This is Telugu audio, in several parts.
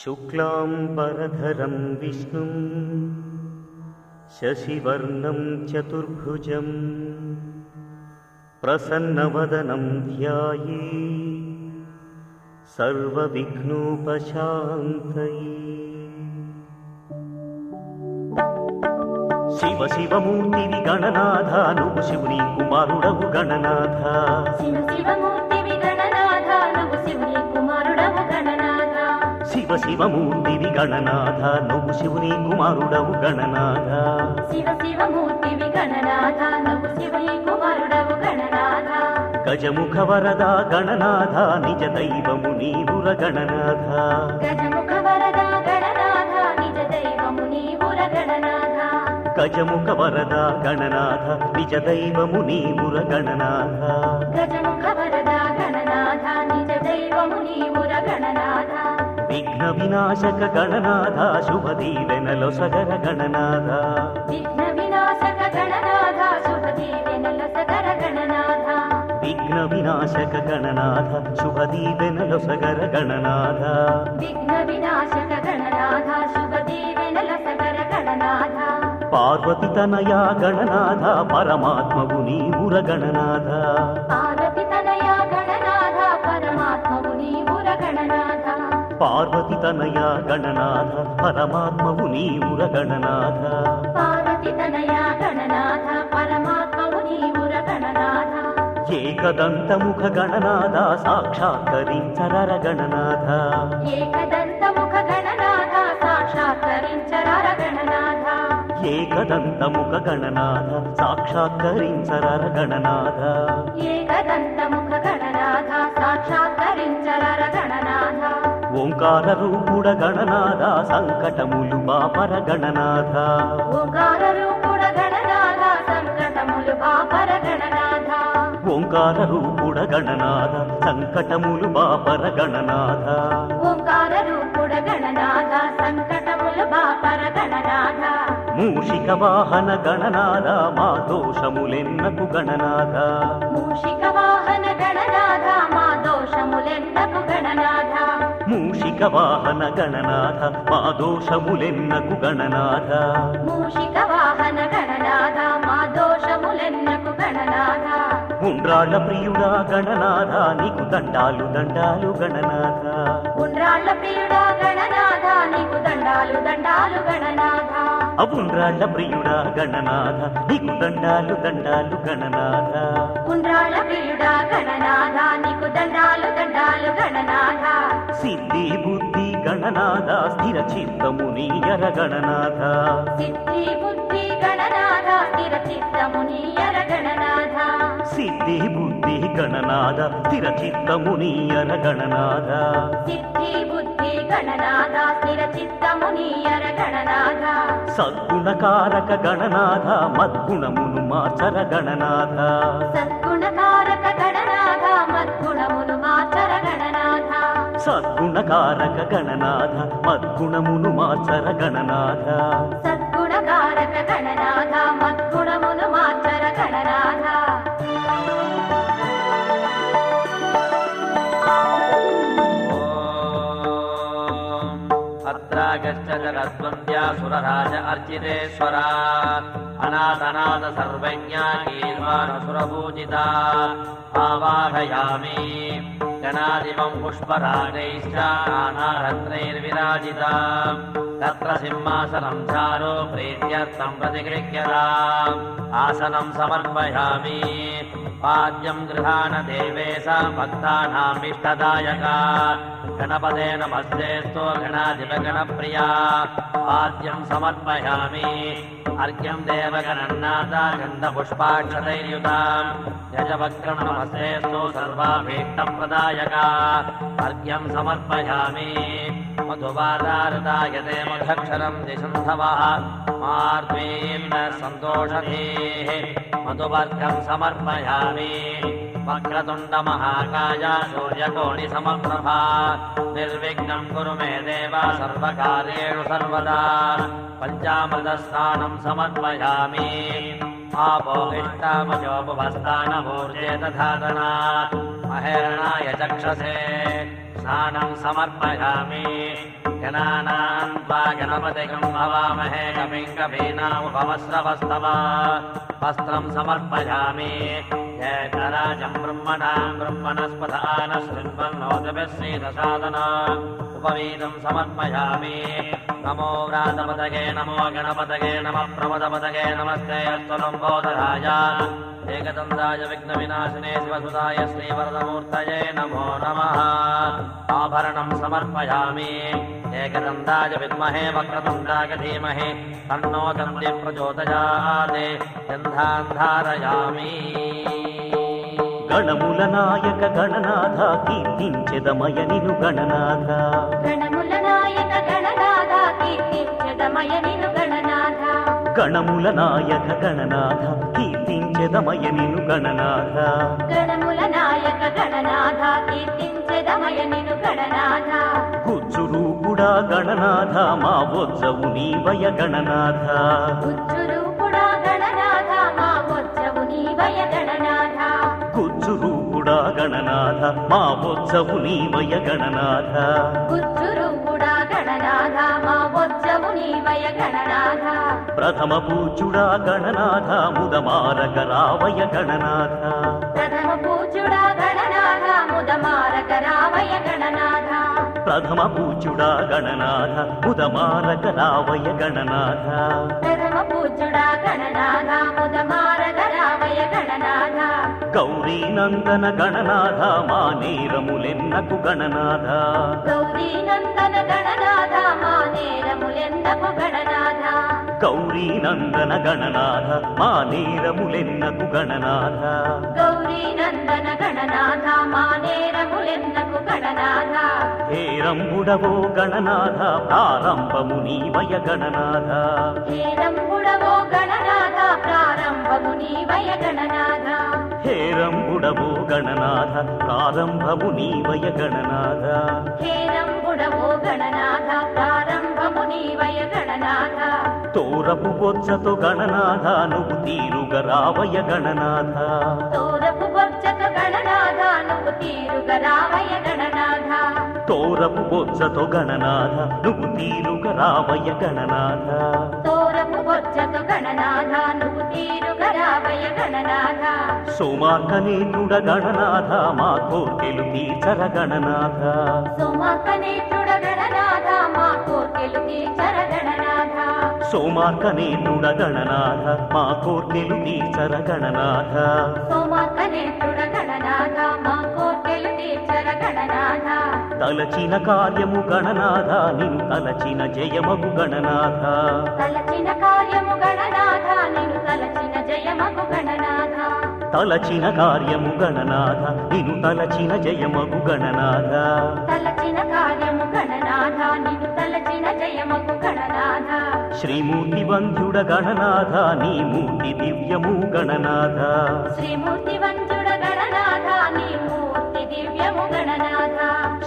शुक्लाम्बरधरं विष्णुं शशिवर्णं चतुर्भुजं प्रसन्नवदनं ध्याये सर्वविघ्नोपशान्तये శివ శివమూర్తివి గణనాథ నువ్వు శివుని కుమారుడవు గణనాథ శివ శివమూర్తివి గణనాథ శివ శివమూర్తివి గణనాథ. నువ్వు శివుని కుమారుడవు గణనాథ. శివ శివమూర్తివి గణనాథ. నువ్వు శివుని కుమారుడవు గణనాథ. గజముఖ వరద గణనాథ. నిజ దైవము నీవుర గణనాథ. గజముఖ వరద గణనాథ. నిజ దైవము నీవుర గణనాథ. గజముఖ వరద గణనాథ. నిజ దైవము నీవుర గణనాథ. గజముఖ వరద గణనాథ. నిజ దైవము నీవుర గణనాథ. విఘ్న వినాశక గణనాథ శుభ దీవెనలో సగర గణనాథ. విఘ్న వినాశక గణనాథ శుభ దీవెనల సగర గణనాథ. విఘ్న వినాశక గణనాథ శుభ దీవెనలో సగర గణనాథ. విఘ్న వినాశక గణనాథ శుభ దీవెనల సగర గణనాథ. పార్వతి తనయ గణనాథ పరమాత్మవు నీవుర గణనాథ. పార్వతి తనయ గణనాథ పరమాత్మవు నీవుర గణనాథ పార్వతి తనయ గణనాథ పరమాత్మవు నీవుర గణనాథ ఏకదంతముఖ గణనాథ సాక్షాత్కరించరర గణనాథ ఏకదంతముఖ గణనాథ సాక్షాత్కరించరార గణనాథ ఏకదంతముఖ గణనాథ సాక్షాత్కరించరర గణనాథ ఏకదంతముఖ గణనాథ సాక్షాత్కరించరార గణనాథ ఓంకార రూపుడ గణనాథ సంకటములు బాపర గణనాథ ఓంకార రూపుడ గణనాథ సంకటములు బాపర గణనాథ ఓంకార రూపుడ గణనాథ సంకటములు బాపర గణనాథ ఓంకార రూపుడ గణనాథ సంకటములు బాపర గణనాథ మూషిక వాహన గణనాథ మా దోషములెన్నకు గణనాథ. మూషిక వాహన గణనాథ మా దోషములెన్నకు గణనాథ. మూషిక వాహన గణనాథ మా దోషములెన్నకు గణనాథ. మూషిక వాహన గణనాథ మా దోషములెన్నకు గణనాథ. ఉండ్రాళ్ళ ప్రియుడా గణనాథ నీకు దండాలు దండాలు గణనాథ. ఉండ్రాళ్ళ ప్రియుడా గణనాథ నీకు దండాలు దండాలు గణనాథ. అవుండ్రాళ్ళ ప్రియుడా గణనాథ నీకు దండాలు దండాలు గణనాథ. ఉండ్రాళ్ళ ప్రియుడా గణనాథ నీకు దండాలు దండాలు గణనాథ. సిద్ధి బుద్ధి గణనాథ స్థిర చిత్తము నీయర గణనాథ. సిద్ధి బుద్ధి గణనాథ స్థిర చిత్తము నీయర గణనాథ. సిద్ధి బుద్ధి గణనాథ స్థిర చిత్తము నీయర గణనాథ సిద్ధి బుద్ధి గణనాథ స్థిర చిత్తము నీయర గణనాథ సద్గుణకారక గణనాథ మద్గుణమును మార్చర గణనాథ. సద్గుణకారక గణనాథ మద్గుణమును మాచర గణనాథ. సద్గుణకారక గణనాథ మద్గుణమును మార్చర గణనాథ. सुरराज अर्चितेश्वरा अनाथनाथ सर्वज्ञानीर्वासुरपूजिता आवाहयामि। गणादिमम् पुष्परागैश्च नानाहत्रैर्विराजिता तत्र सिंहासनम् चारो प्रीत्यर्थम् प्रतिगृह्यता। आसनम् समर्पयामि। पाद्यम् गृहाण देवे स भक्तानामिष्टदायका गणपदेन भस्तेस्तो गणादिवगणप्रिया आद्यम् समर्पयामि। अर्घ्यम् देवगणन्नादा गन्धपुष्पाक्षरैर्युताम् जजवक्रणमहस्तेस्तो सर्वाभीष्टप्रदायका। अर्घ्यम् समर्पयामि। मधुवादारदायते मधक्षरम् दिशन्धवः मार्मिम् न सन्तोषधेः। मधुवर्गम् समर्पयामि। भङ्गतुण्डमहाकायानुकोणि सूर्यकोणिसमप्रभा निर्विघ्नम् कुरु मे देव सर्वकार्येषु सर्वदा। पञ्चामदस्थानम् समर्पयामि। आपोहिष्टामयोपभस्तानभूर्ये तथा तदा महेरणाय चक्षसे स्नानम् समर्पयामि। जनानाम् पा जनमदेकम् भवामहेकमिङ्गभीनामुपवस्त्रवस्तवा वस्त्रम् समर्पयामि। जयकराजम् ब्रह्मणाम् ब्रह्मणस्पदान शृण्वन्नोदभिश्रीदसादना उपवीतम् समर्पयामि। नमो व्रातपदगे नमो गणपतगे नमः प्रमदपदगे नमस्ते अस्तुलम्बोदराय एकदन्दाय विघ्नविनाशिने शिवसुदाय श्रीवरदमूर्तये नमो नमः। आभरणम् समर्पयामि। एकदन्दाय विद्महे वक्रतुण्डाय धीमहि तन्नो दन्ति प्रचोदयात् गन्धान् धारयामि గణముల నాయక గణనాథ కీర్తించెదమయ నిను గణనాథ. గణముల నాయక గణనాథ కీర్తించదమయ నిను గణనాథ. గణముల నాయక గణనాథ కీర్తించెదమయ నిను గణనాథ. గణముల నాయక గణనాథ కీర్తించదమయ నిను గణనాథ. గణనాథ మా వజ్జవు నీవయ గణనాథ. గుజ్జురు గణనాథ మా వజ్జవు నీవయ గణనాథ. గుజ్జురు కూడా గణనాథ మా వచ్చవు నీవయ గణనాథ. ప్రథమ పూజుడా గణనాథ ముదమారక రావయ గణనాథ. ప్రథమ పూజుడా గణనాథ ముదమారక రావయ గణనాథ. ప్రథమ పూజుడా గణనాథ ముదమారక రావయ గణనాథ. ప్రథమ పూజుడా గణనాథ ముదమారక రావయ గణనాథ. గౌరీ నందన గణనాథ మా నేరములెన్నకు గణనాథ. గౌరీ నందన గణనాథ మా నేరములెందకు గణనాథ. గౌరీ నందన గణనాథ మా నేరములెన్నకు గణనాథ. గౌరీ నందన గణనాథ మా నేరములెందకు గణనాథ. హేరంబుడవో గణనాథ ప్రారంభము నీవయ గణనాథ. హేరంబుడవో గణనాథ ప్రారంభము నీవయ గణనాథ. హేరంబుడవో గణనాథ ప్రారంభము నీవయ గణనాథ. హేరంబుడవో గణనాథ ప్రారంభము నీవయ గణనాథ. తోరపు బొచ్చతో గణనాథ నువ్వు తీరుగ రావయ గణనాథ. తోరపు బొచ్చత గణనాథ నువ్వు తీరుగ రావయ గణనాథ. తోరపు బొచ్చతో గణనాథ నువ్వు తీరుగ రావయ గణనాథ. తోరపు బొచ్చత గణనాథ నువ్వు తీరుగ రావయ గణనాథ సోమాకనేతుడ గణనాథ మా కోర్కెలు తీర్చర గణనాథ గణనాథ మా కోర్కెలు తీర్చర గణనాథ సోమాకనేతుడ గణనాథ మా కోర్కెలు తీర్చర గణనాథ సోమాకనేత్రుడ తలచిన కార్యము గణనాథ నిన్ను తలచిన జయమగు గణనాథ. తలచిన కార్యము గణనాథ నిన్ను తలచిన జయమగు గణనాథ. తలచిన కార్యము గణనాథ నిన్ను తలచిన జయమగు గణనాథ. తలచిన కార్యము గణనాథ నిన్ను తలచిన జయమగు గణనాథ. శ్రీమూర్తి వంధ్యుడ గణనాథ నీ మూర్తి దివ్యము గణనాథ. శ్రీమూర్తి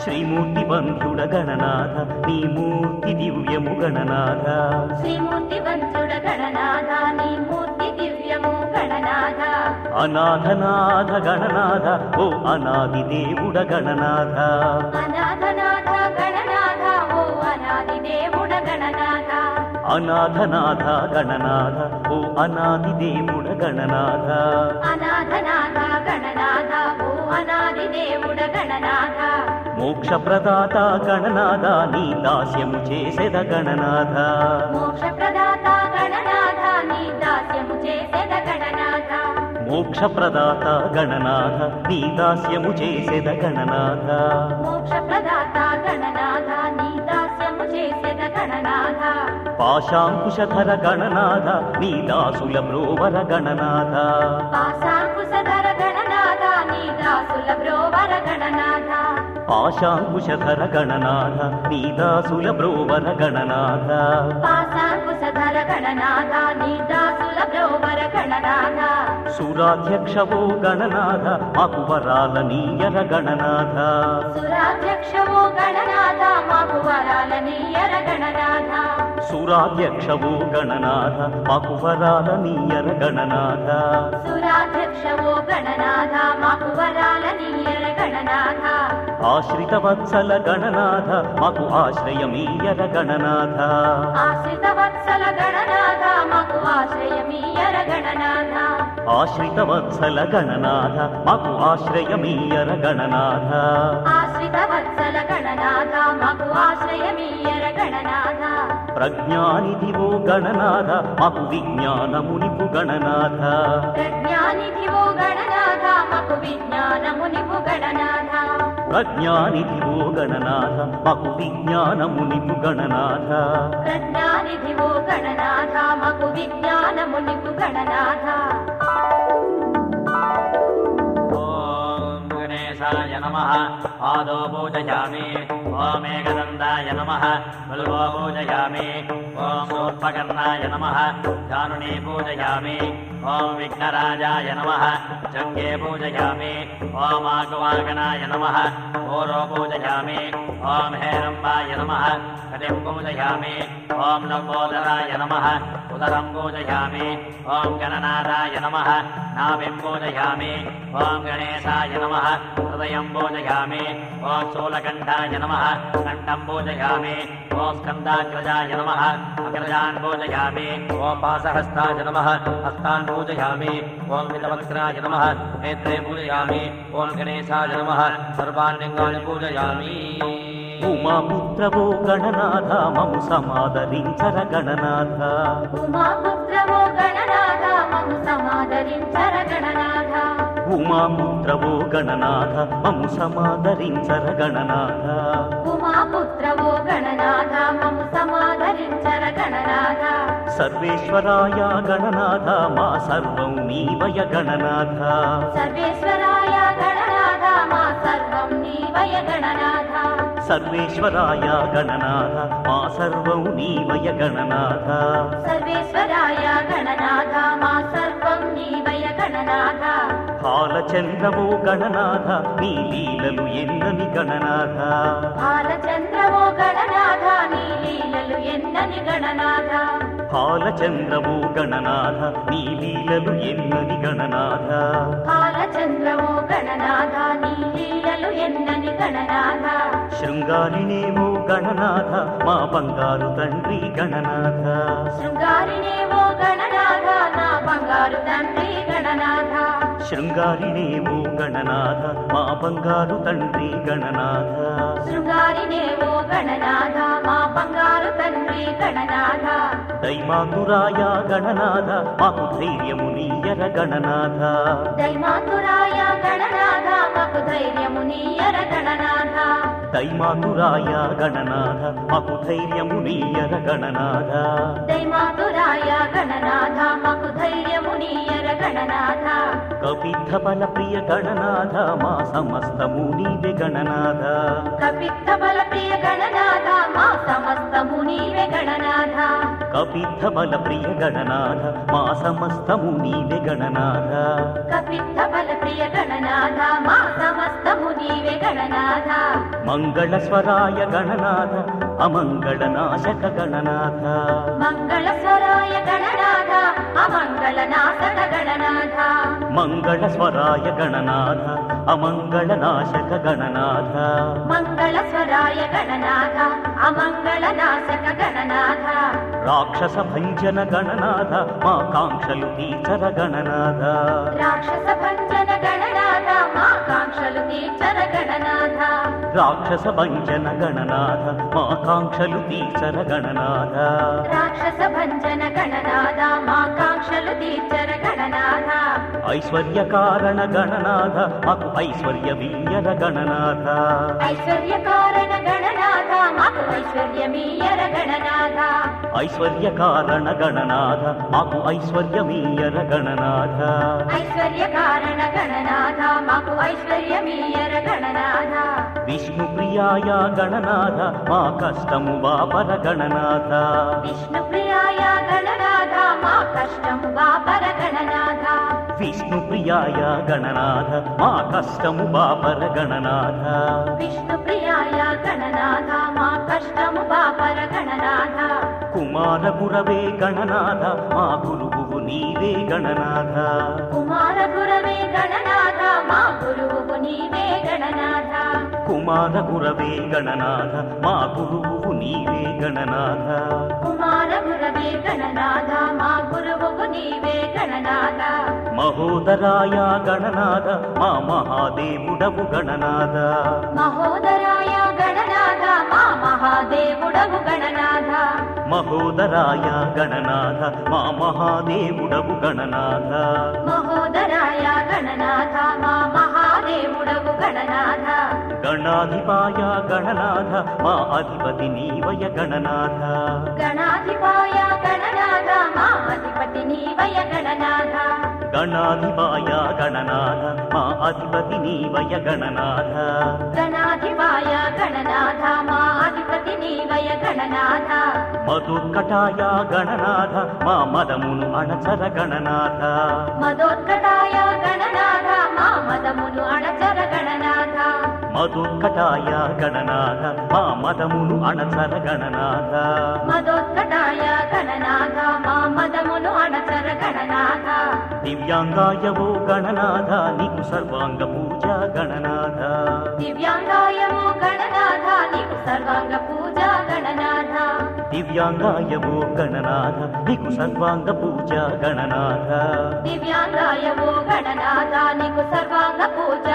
శ్రీమూర్తి వంధ్యుడ గణనాథ నీ మూర్తి దివ్యము గణనాథ. శ్రీమూర్తి వంతుడ గణనాథ నీ మూర్తి దివ్యము గణనాథ. అనాథనాథ గణనాథ ఓ అనాది దేవుడ గణనాథ. అనాథనాథ గణనాథ ఓ అనాది దేవుడ గణనాథ. అనాథనాథ గణనాథ ఓ అనాది దేవుడ గణనాథ. అనాథనాథ గణనాథ ఓ అనాది దేవుడ గణనాథ. మోక్ష ప్రదాత గణనాథ నీ దాస్యము చేసెద గణనాథ. మోక్ష ప్రదాత గణనాథ నీ దాస్యము చేసేద గణనాథ. మోక్ష ప్రదాత గణనాథ నీ దాస్యము చేసెద గణనాథ. మోక్ష ప్రదాత గణనాథ నీ దాస్యము చేసేద గణనాథ. పాశాంకుశధర గణనాథ నీ దాసుల బ్రోవర గణనాథ. పాశాంకుశధర గణనాథ నీ దాసుల బ్రోవర గణనాథ. పాశాంకుశధర గణనాథ నీ దాసుల బ్రోవర గణనాథ పాశాంకుశధర గణనాథ నీ దాసుల బ్రోవర గణనాథ సురాధ్యక్షవో గణనాథ మాకు వరాల నీయర గణనాథ సురాధ్యక్షవో గణనాథ మాకు వరాల నీయర గణనాథ సురాధ్యక్షవో గణనాథ మాకు వరాల నీయర గణనాథ సురాధ్యక్షవో గణనాథ మాకు వరాల నీయర గణనాథ ఆశ్రిత వత్సల గణనాథ మాకు ఆశ్రయమీయర గణనాథ. ఆశ్రిత వత్సల గణనాథ మాకు ఆశ్రయమీయర గణనాథ. ఆశ్రిత వత్సల గణనాథ మాకు ఆశ్రయమీయర గణనాథ. ఆశ్రిత వత్సల గణనాథ మాకు ఆశ్రయమీయర గణనాథ. ప్రజ్ఞానిధివో గణనాథ మాకు విజ్ఞానమునిపు గణనాథ. ప్రజ్ఞానిధివో గణనాథ మాకు విజ్ఞానమునిపు గణనాథ. ప్రజ్ఞానిధి ఓ గణనాథ మకు విజ్ఞానము నిపు గణనాథ. ప్రజ్ఞానిధి ఓ గణనాథ మకు విజ్ఞానము నిపు గణనాథ ఆదో పూజయామి. ఓ మేఘనందాయ నమ. బల్వో పూజయామి. रूपकर्णाय नमः। जानुनी पूजयामि। ॐ विघ्नराजाय नमः। जङ्गे पूजयामि। ॐ आगवागणाय नमः। ओरो पूजयामि। ॐ हेरम्बाय नमः। कटिं पूजयामि। ॐ लम्बोदराय नमः उदरं पूजयामि ॐ गणनाथाय नमः। नाभिं पूजयामि ॐ गणेशाय नमः। हृदयं पूजयामि ॐ शूलकण्ठाय नमः। कण्ठं पूजयामि ॐ स्कन्दाग्रजाय नमः। अग्रजान् पूजयामि ॐ पासहस्ताय नमः। हस्तान् पूजयामि ॐ विलवक्त्राय नमः। नेत्रे पूजयामि। ॐ गणेशाय नमः। सर्वान् लिङ्गानि पूजयामि ఉమాపుత్రవో గణనాథ మము సమాదరించర గణనాథ. ఉమాపుత్రవో గణనాథ మము సమాదరించర గణనాథ. ఉమాపుత్రవో గణనాథ మము సమాదరించర గణనాథ. ఉమాపుత్రవో గణనాథ మము సమాదరించర గణనాథ. సర్వేశ్వరాయ గణనాథ మా సర్వం నీవయ గణనాథ. సర్వేశ్వరాయ గణనాథ మా సర్వం నీవయ గణనాథ. సర్వేశ్వరాయ గణనాథ. మా సర్వం నీవయ గణనాథ. సర్వేశ్వరాయ గణనాథ మా సర్వం నీవయ గణనాథ. బాలచంద్రవో గణనాథ నీ లీలలు ఎన్నని గణనాథ. బాలచంద్రవో గణనాథ నీ లీలలు ఎన్నని గణనాథ. బాలచంద్రవో గణనాథ నీ లీలలు ఎన్నని గణనాథ? బాలచంద్రవో గణనాథ నీ లీలలు ఎన్నని గణనాథ? శృంగారినేవో గణనాథ మా బంగారు తండ్రి గణనాథ. శృంగారినేవో గణనాథ నా బంగారు తండ్రి గణనాథ. శృంగారినేవో గణనాథ మా బంగారు తండ్రి గణనాథ. శృంగారినేవో గణనాథ మా బంగారు తండ్రి గణనాథ. దైమాతురాయ గణనాథ మాకు ధైర్యము నీయర గణనాథ. దైమాతురాయ గణనాథ మాకు ధైర్యము నీయర గణనాథ. దైమాతురాయ గణనాథ మాకు ధైర్యము నీయర గణనాథ. దైమాతురాయ గణనాథ మాకు ధైర్యము నీయర గణనాథ. కపిత్థ బల ప్రియ గణనాథ మా సమస్తము నీవే గణనాథ. కపిత్త బల ప్రియ గణనాథ మా సమస్తము నీవే గణనాథ. కపిత్థ బల ప్రియ గణనాథ మా సమస్తము నీవే గణనాథ. కపిత్త బల ప్రియ గణనాథ మా సమస్తము నీవే గణనాథ. మంగళ స్వరాయ గణనాథ అమంగళ నాశక గణనాథ. మంగళ స్వరాయ గణనాథ అమంగళ నాశక గణనాథ. మంగళ స్వరాయ గణనాథ అమంగళ నాశక గణనాథ మంగళ స్వరాయ గణనాథ అమంగళ నాశక గణనాథ రాక్షస భంజన గణనాథ మా కాంక్షలు తీర్చర గణనాథ రాక్షస భంజన గణనాథ మా కాంక్షలు తీర్చర గణనాథ రాక్షస భంజన గణనాథ మా కాంక్షలు తీర్చర గణనాథ రాక్షస భంజన గణనాథ మా కాంక్షలు తీర్చర గణనాథ ఐశ్వర్య కారణ గణనాథ మాకు ఐశ్వర్య వీయర గణనాథ ఐశ్వర్య కారణ గణనాథ మాకు ఐశ్వర్యమీయర గణనాథ ఐశ్వర్య కారణ గణనాథ మాకు ఐశ్వర్యమీయర గణనాథ ఐశ్వర్య కారణ గణనాథ మాకు ఐశ్వర్యమీయర గణనాథ విష్ణు ప్రియాయ గణనాథ మా కష్టము బాపర గణనాథ విష్ణు ప్రియాయ గణనాథ మా కష్టము బాపర గణనాథ విష్ణు ప్రియాయ గణనాథ మా కష్టము బాపర గణనాథ. విష్ణు ప్రియాయ గణనాథ మా కష్టము బాపర గణనాథ. కుమార గురవే గణనాథ మా గురువు నీవే గణనాథ. కుమార గురవే గణనాథ మా గురువు నీవే గణనాథ. కుమార గురవే గణనాథ మా గురువు నీవే గణనాథ. కుమార గురవే గణనాథ మా గురువు నీవే గణనాథ. మహోదరాయ గణనాథ మా మహాదేవుడవు గణనాథ. మహోదరాయ గణనాథ మా మహాదేవుడవు గణనాథ. మహోదరాయ గణనాథ మా మహాదేవుడవు గణనాథ. మహోదరాయ గణనాథ మా మహాదేవుడవు గణనాథ. గణాధిపాయ గణనాథ మా అధిపతి నీవయ గణనాథ. గణాధిపాయ గణనాథ మా అధిపతి నీవయ గణనాథ. గణాధిపాయ గణనాథ మా అధిపతి నీవయ గణనాథ. గణాధిపాయ గణనాథ మా అధిపతి నీవయ గణనాథ. మధుకటాయ గణనాథ మా మదమును అణచర గణనాథ. మదోత్కటాయ గణనాథ మా మదమును అణచర మధుకటాయ గణనాథ మా మదమును అణచర గణనాథ. మదోత్కటాయ గణనాథ మా మదమును అణచర గణనాథ. దివ్యాంగాయవో గణనాథ నీకు సర్వాంగ పూజ గణనాథ. దివ్యాంగాయము గణనాథ నీకు సర్వాంగ పూజ గణనాథ. దివ్యాంగాయవో గణనాథ నీకు సర్వాంగ పూజ గణనాథ. దివ్యాంగాయము గణనాథ నీకు సర్వాంగ పూజ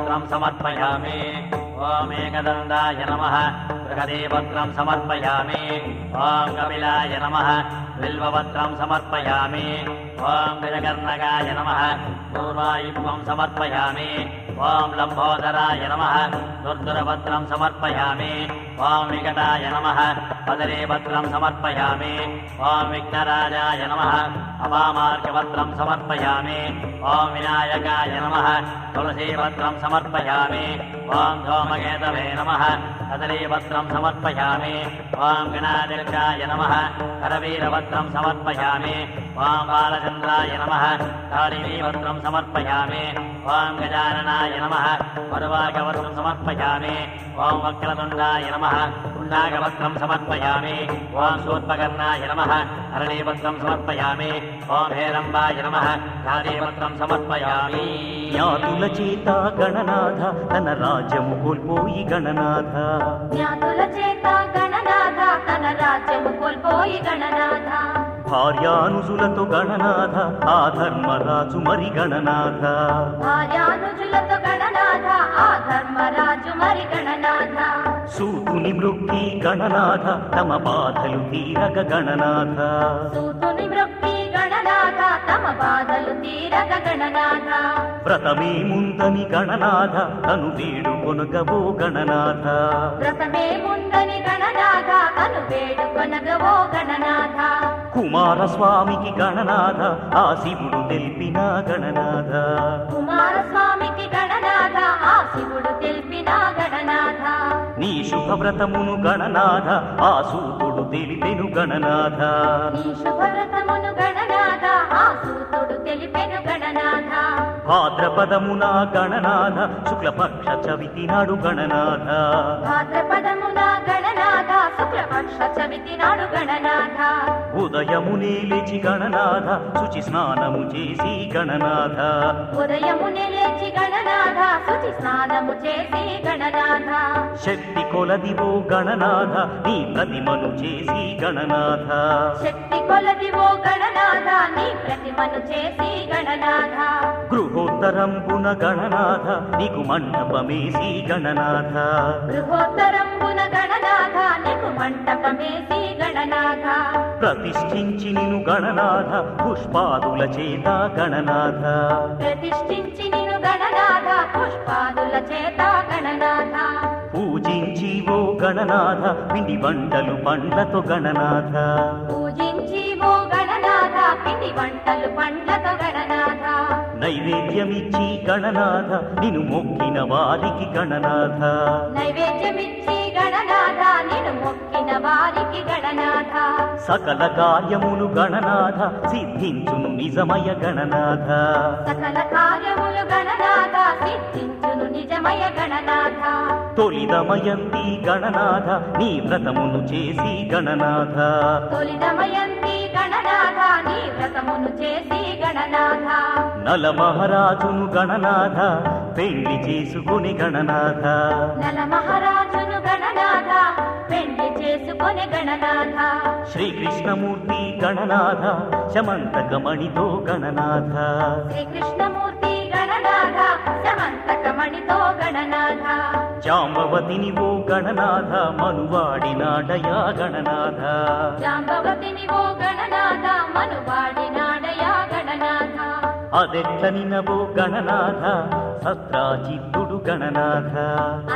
मि ओमेकदन्दाय नमः। प्रगतिपत्रम् समर्पयामि। वाम् कपिलाय नमः। बिल्वपत्रम् समर्पयामि। ओम् गजकर्णकाय नमः। दुर्यित्वम् समर्पयामि। ओम् लम्बोदराय नमः। दुर्दुरपत्रम् समर्पयामि। ॐ विकटाय नमः मदरीपत्रम् समर्पयामि। ॐ विघ्नराजाय नमः। अपामार्कपत्रम् समर्पयामि। ॐ विनायकाय नमः। तुलसीपत्रम् समर्पयामि। ॐ सोमगेतमे नमः। कदलीपत्रम् समर्पयामि। वाङ्गणादुर्गाय नमः। करवीरवस्त्रम् समर्पयामि। वाम् बालचन्द्राय नमः। कालिनीवस्त्रम् समर्पयामि। वाम् गजाननाय नमः। पर्वागवस्त्रम् समर्पयामि। वामवक्लदुण्डाय नमः। నమ కుండాగవత్రం సమర్పయామి. ఓం శూర్పకర్ణాయ నమ. అరణీపత్రం సమర్పయామి. ఓం హేరంబాయ నమ. గాదీపత్రం సమర్పయామి. జ్ఞాతుల చేత గణనాథ తన రాజ్యము కోల్పోయి గణనాథ. జ్ఞాతుల చేత గణనాథ తన రాజ్యము కోల్పోయి గణనాథ. భార్యానుజులతో గణనాథ ఆ ధర్మరాజు మరి గణనాథ. భార్యానుజులతో గణనాథ ఆ ధర్మరాజు మరి గణనాథ. సూతుని మృక్కి గణనాథ తమ బాధలు తీరగ గణనాథ. సూతుని మృక్కి గణనాథ తమ బాధలు తీరగ గణనాథ. వ్రతమే ముందని గణనాథ తను వేడు కొనగవో గణనాథ. వ్రతమే ముందని గణనాథ కను వేడుకొనగవో గణనాథ. కుమారస్వామికి గణనాథ ఆ శివుడు తెలిపిన గణనాథ. కుమారస్వామికి నీ శుభవ్రతమును గణనాథ ఆ సూతుడు తెలిపెను గణనాథ. నీ శుభవ్రతమును గణనాథ ఆ సూతుడు తెలిపెను గణనాథ. భాద్రపదమున గణనాథ శుక్లపక్ష చవితి నాడు గణనాథ. భాద్రపదమున గణనాథ ఉదయమునే లేచి గణనాథ శుచి స్నానము చేసి గణనాథ. ఉదయమునే లేచి గణనాథ శుచి స్నానము చేసి గణనాథ. శక్తి కొలదివో గణనాథ నీ ప్రతిమను చేసి గణనాథ. శక్తి కొలదివో గణనాథ నీ ప్రతిమను చేసి గణనాథ. గృహోత్తరంబున గణనాథ నీకు మండపమేసి గణనాథ. గృహోత్తరంబున గణనాథ నీకు మంటపమేసి గణనాథ. ప్రతిష్ఠించి నిను గణనాథ పుష్పాదుల చేత గణనాథ. ప్రతిష్ఠించి నిను గణనాథ పుష్పాదుల చేత గణనాథ. పూజించి ఓ గణనాథ పిండి వంటలు పండ్లతో గణనాథ. పూజించి ఓ గణనాథ పిండి వంటలు గణనాథ నైవేద్యమిచ్చి గణనాథ నిను మొక్కిన వారికి గణనాథ. నైవేద్యమిచ్చి గణనాథ నిన్ను మొక్కిన వారికి గణనాథ. సకల కార్యములు గణనాథ సిద్ధించును నిజమయ గణనాథ. సకల కార్యములు గణనాథ సిద్ధించును నిజమయ గణనాథ. తొలిదమయంతి గణనాథ నీ వ్రతమును చేసి గణనాథ. తొలిదమయంతి గణనాథ నీ వ్రతమును చేసి గణనాథ. నల మహారాజును గణనాథ పెళ్ళి చేసుకుని గణనాథ. నల మహారాజును గణనాథ పెళ్ళి చేసుకొని గణనాథ. శ్రీకృష్ణమూర్తి గణనాథ శమంతకమణితో గణనాథ. శ్రీకృష్ణమూర్తి గణనాథ సమంతకమణితో గణనాథ. జాంబవతిని ఓ గణనాథ మనువాడినాడయా గణనాథ. జాంబవతిని ఓ గణనాథ మనువాడినాడయా గణనాథ అదెట్లని నవో గణనాథ సత్రాజిత్తుడు గణనాథ.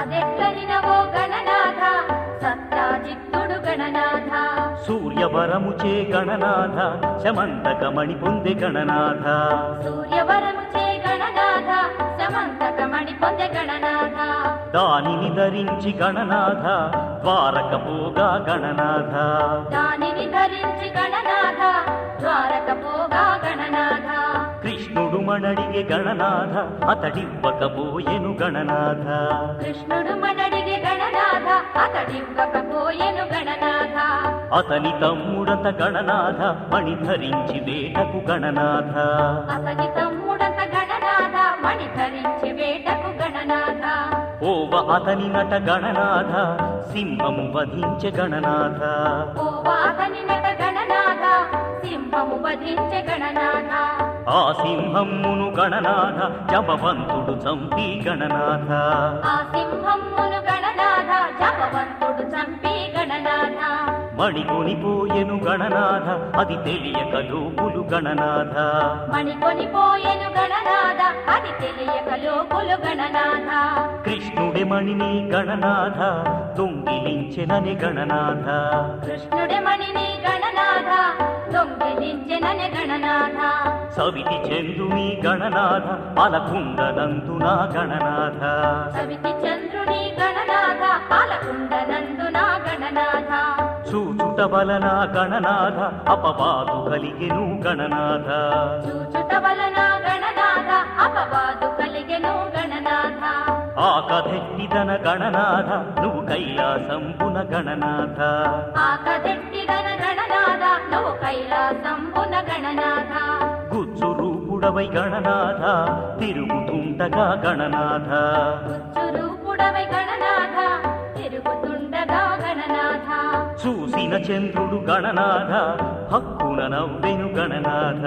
అదెట్లని ఓ గణనాథ శమంతకమణి పొందే గణనాథ. సూర్యవరము చే గణనాథ సమంతకమణి పొందె గణనాథ. దానిని ధరించి గణనాథ ద్వారకపోగా గణనాథ. దానిని ధరించి గణనాథ ద్వారక పోగా గణనాథ. కృష్ణుడు మణడిగే గణనాథ అతడివ్వకపోయెను గణనాథ. కృష్ణుడు మనడిగి గణనాథ అతడివ్వకపోయెను గణనాథ. అతని తమ్ముడత గణనాథ మణి ధరించి వేటకు గణనాథ. అతని తమ్ముడత గణనాథ మణి ధరించి వేటకు గణనాథ. ఓవ అతని నట గణనాథ సింహము వధించె గణనాథ. ఓ వాతని నట గణనాథ సింహము వధించె గణనాథ. ఆ సింహమ్మును గణనాథ జపవంతుడు చంపి గణనాథ. ఆ సింహమ్మును గణనాథ జపవంతుడు చంపి గణనాథ. మణికొనిపోయెను గణనాథ అది తెలియక లోపులు గణనాథ. మణి కొనిపోయెను గణనాథ అది తెలియక లోపులు గణనాథ. కృష్ణుడి మణిని గణనాథ దొంగిలించెనని గణనాథ. కృష్ణుడి మణిని గణనాథ దొంగిలించెనని గణనాథ. సవితి చంద్రుని గణనాథ అలకుండనందున గణనాథ. సవితి చంద్రుని గణనాథ పాలకుండనందున గణనాథ. చూచుట వలన గణనాథ అపవాదు కలిగెను గణనాథ. చూచుట వలన గణనాథ అపవాదు కలిగెను గణనాథ. ఆ కథెట్టిదన గణనాథ నువ్వు కైలాసంపున గణనాథ. ఆ కదెట్టిదన గణనాథ నువ్వు కైలాసంబున గణనాథ. రూపుడవై గణనాథ తిరుగుతుండగా గణనాథ. రూపుడవై గణనాథ తిరుగుతుండగా గణనాథ. చూసిన చంద్రుడు గణనాథ హక్కున నవ్వెను గణనాథ.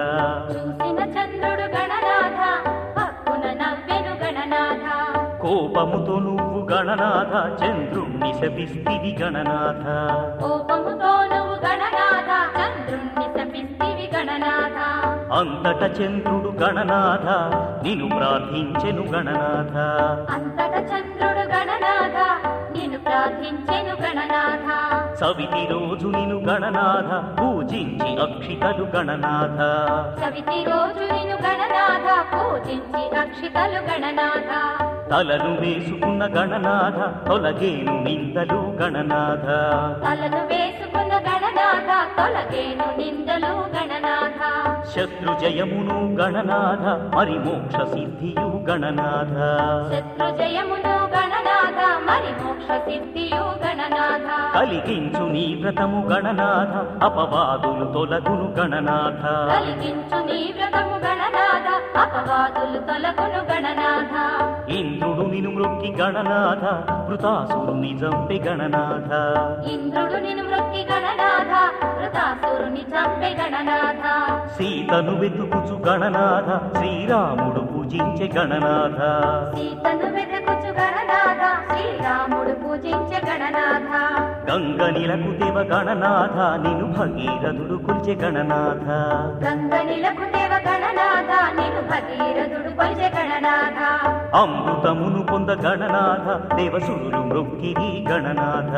చూసిన చంద్రుడు గణనాథ పక్కున నవ్వెను గణనాథ. కోపముతో నువ్వు గణనాథ చంద్రుణ్ణి శపిస్తివి గణనాథ. కోపముతో నువ్వు గణనాథ చంద్రుణ్ణి శపిస్తివి అంతట చంద్రుడు గణనాథ నిన్ను ప్రార్థించెను గణనాథ. అంతట చంద్రుడు గణనాథ నిన్ను ప్రార్థించెను గణనాథ. సవితి రోజు నిన్ను గణనాథ పూజించి అక్షితలు గణనాథ. సవితి రోజు నిన్ను గణనాథ పూజించి రక్షితలు గణనాథ. తలను వేసుకున్న గణనాథ తొలగేను నిందలు గణనాథ. తలను వేసుకున్న గణనాథ తొలగేను నిందలు శత్రు జయమును గణనాథ మరి మోక్ష సిద్ధియు గణనాథ. శత్రు జయమును గణనాథ మరి మోక్ష సిద్ధియు గణనాథ. కలిగించు నీ వ్రతము గణనాథ అపవాదులు తొలగును గణనాథ. కలిగించు నీ వ్రతము గణనాథ అపవాదులు తొలగును గణనాథ. ఇంద్రుడు నిను మృక్కి గణనాథ కృతాసురుని చంపి గణనాథ. ఇంద్రుడు నిన్ను మృక్కి గణనాథ వృతాసురుని చంపే గణనాథ. సీతను వెతుకుచు గణనాథ శ్రీరాముడు పూజించే గణనాథ. సీతను వెతకుచు గణనాథ శ్రీరాముడు పూజించే గణనాథ. గంగ నిలకు దేవ గణనాథ నిను భగీరథుడు కుల్చె గణనాథ. గంగనిలకు దేవ గణనాథ. అమృతమును పొంద గణనాథ దేవసురులు మృక్కిరి గణనాథ.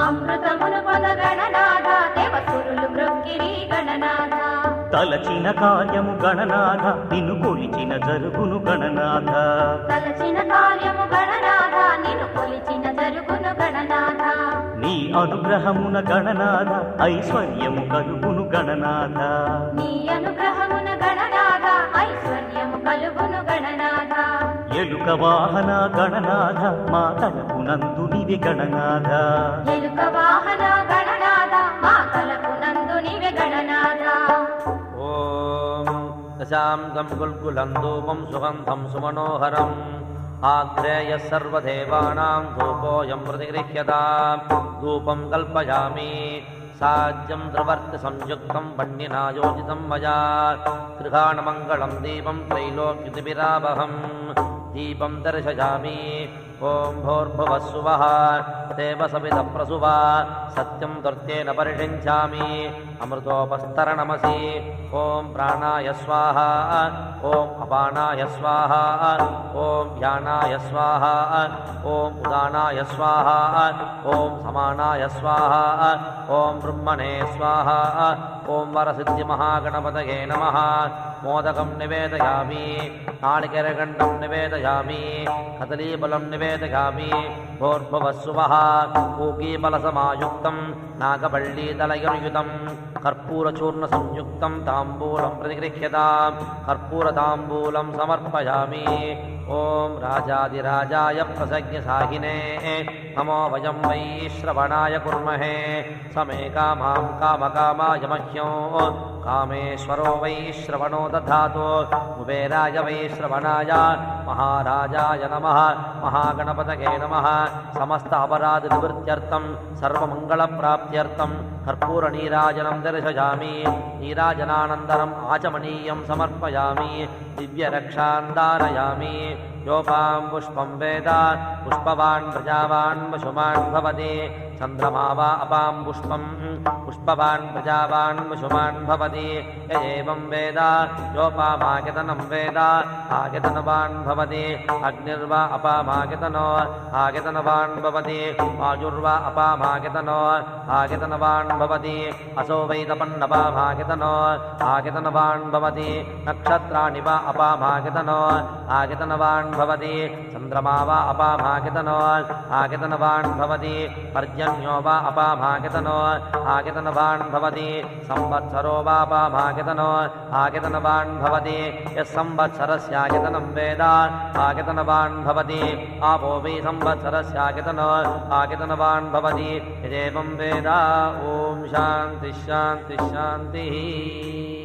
అమృతమును పొంద గణనాథ దేవసురులు మృక్కిరి గణనాథ. తలచిన కార్యము గణనాథ నిన్ను కొలిచిన జరుగును గణనాథ. తలచిన కార్యము గణనాథ నిన్ను కొలిచిన జరుగును గణనాథ. నీ అనుగ్రహమున గణనాథ ఐశ్వర్యము కలుగును గణనాథ. నీ అనుగ్రహమున గణనాథ కలుగును గణనాథ. ఎలుక వాహన గణనాథ మా తలపునందు నివి గణనాథ. ఎలుక వాహన గణనాథ మా తలకు నందునివే గణనాథ. ఓం గుల్గులం ధూపం సుగంధం సుమనోహరం. ఆగ్రేయ సర్వదేవానాం ధూపోయం ప్రతిగృహ్యతాం. ధూపం కల్పయామి. సాజ్యం ద్రవర్తి సంయుక్తం వన్నినా गृहाणमङ्गलम् दीपम् त्रैलोक्यतिभिरावहम् युतिभिरामहम् दीपम् दर्शयामि। ओम् भोर्भुवस्वः ते वसविधप्रसुवा सत्यम् दर्त्येन परिषिञ्चामि। अमृतोपस्तरणमसि। ॐ प्राणाय स्वाहा ॐ अपानाय स्वाहा ॐ ध्यानाय स्वाहा ॐ उदानाय स्वाहा ॐ समानाय स्वाहा ॐ ब्रह्मणे स्वाहा ॐ वरसिद्धिमहागणपतये नमः। मोदकं निवेदयामि नाडिकेरगण्डम् निवेदयामि कदलीबलं निवेदयामि भोर्भवस्सुवः वः कूकीपलसमायुक्तम् कर्पूरचूर्णसंयुक्तं ताम्बूलं प्रतिगृह्यतां कर्पूरताम्बूलं समर्पयामि। ॐ राजादिराजाय प्रसज्ञसाहिने नमो वयं वै श्रवणाय कुर्महे समे कामां कामकामाय मह्यो। कामेश्वरो वै श्रवणो दधातो। कुबेराय वै श्रवणाय। महाराजाय नमः। महागणपतये नमः। समस्त अपराधनिवृत्त्यर्थम् सर्वमङ्गलप्राप्त्यर्थम् कर्पूरनीराजनम् दर्शयामि। नीराजनानन्तरम् आचमनीयम् समर्पयामि। दिव्यरक्षान् दारयामि योपाम् पुष्पम् वेद। पुष्पवान् प्रजावान् प्रजावान्पसुमाण् भवति। चन्द्रमा वा अपां पुष्पम्। पुष्पवान् प्रजावान् पुषुमान् भवति। य एवं वेद योपामागतनं वेद। आगतनवान् भवति। अग्निर्वा अपामागतनो आगतनवान् भवति। वायुर्वा अपामागतनो आगतनवान् भवति। असो वैदपन्नवा आगतनवान् भवति। नक्षत्राणि वा अपामागतनो आगतनवान् भवति। चन्द्रमा वा अपाभाकितनो आकितनवान् भवति। पर्जन्यो वा अपाभाकितनो आकितनवान् भवति। संवत्सरो वापाभाग्यतनो आकितनवान् भवति। यः संवत्सरस्याकितनं वेद आकितनवान् भवति। आपो आपोमी संवत्सरस्यायतन आकितनवान् भवति। यदेवं वेद। ॐ शान्तिः शान्तिः शान्तिः।